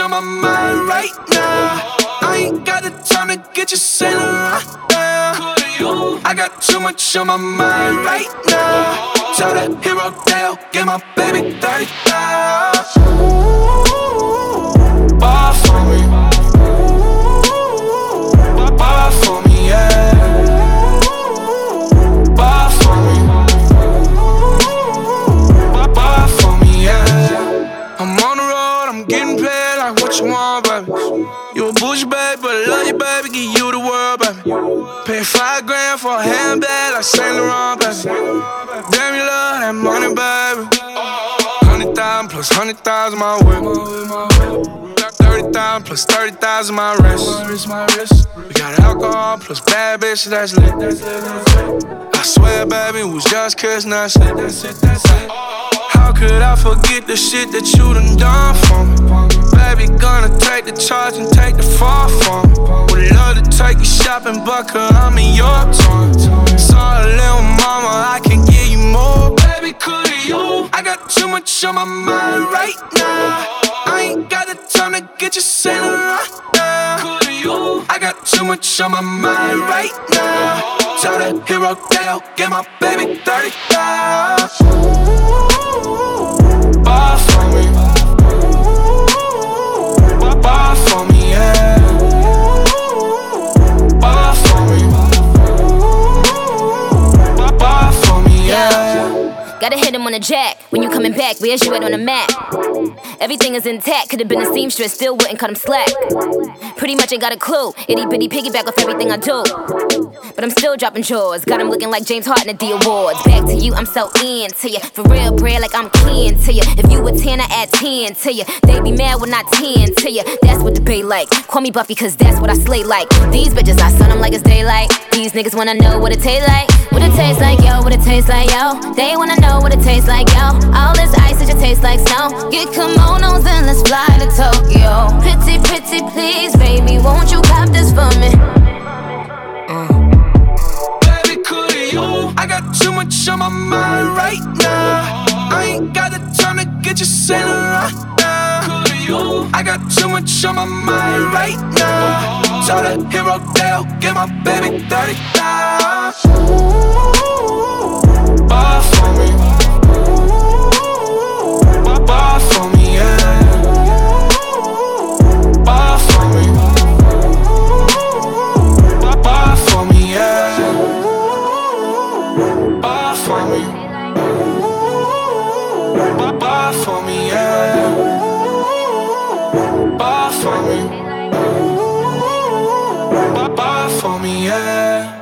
on my mind right now. I ain't got the time to get you sailing right now. I got too much on my mind right now. Tell that hero Dale, get my baby 30 Paid like what you want, baby. You a bougie, baby, but I love you, baby. Give you the world, baby. Pay five grand for a handbag like Saint Laurent, baby. Damn, you love that money, baby. Hundred thousand plus hundred thousand my. Thirty thousand plus thirty thousand my wrist. We got alcohol plus bad bitch that's lit. I swear, baby, it was just kissing. That's it. That's it. That's it. How could I forget the shit that you done done for me? Baby, gonna take the charge and take the fall from me. Would love to take you shopping, but I'm in your town. Sorry, little mama, I can give you more. Baby, could you? I got too much on my mind right now. I ain't got the time to get you sailing right now. you? I got too much on my mind right now. Tell that hero Dale, get my baby 30 Bar for me. Bar for me, yeah. Gotta hit him on the jack. When you coming back, where's you at on the map? Everything is intact, could've been a seamstress, still wouldn't cut him slack. Pretty much ain't got a clue. Itty bitty piggyback off everything I do. But I'm still dropping chores. Got him looking like James Harden at the awards. Back to you, I'm so into you. For real, bread, like I'm keen to you. If you a 10, I add 10 to you. They be mad when I 10 to you. That's what the bay like. Call me Buffy, cause that's what I slay like. These bitches, I sun them like it's daylight. These niggas wanna know what it tastes like. What it tastes like, yo, what it tastes like, yo. They wanna know what it tastes like, yo. All this ice, it just tastes like snow. Get kimonos and let's fly to Tokyo. Pretty, pretty, please, baby, won't you cop this for me? Much on my mind right now. I ain't got the time to get you sailing right now. I got too much on my mind right now. Tell that hero Dale, get my baby 30 me. Bar for me, yeah. Bar for me. Bar for me, yeah.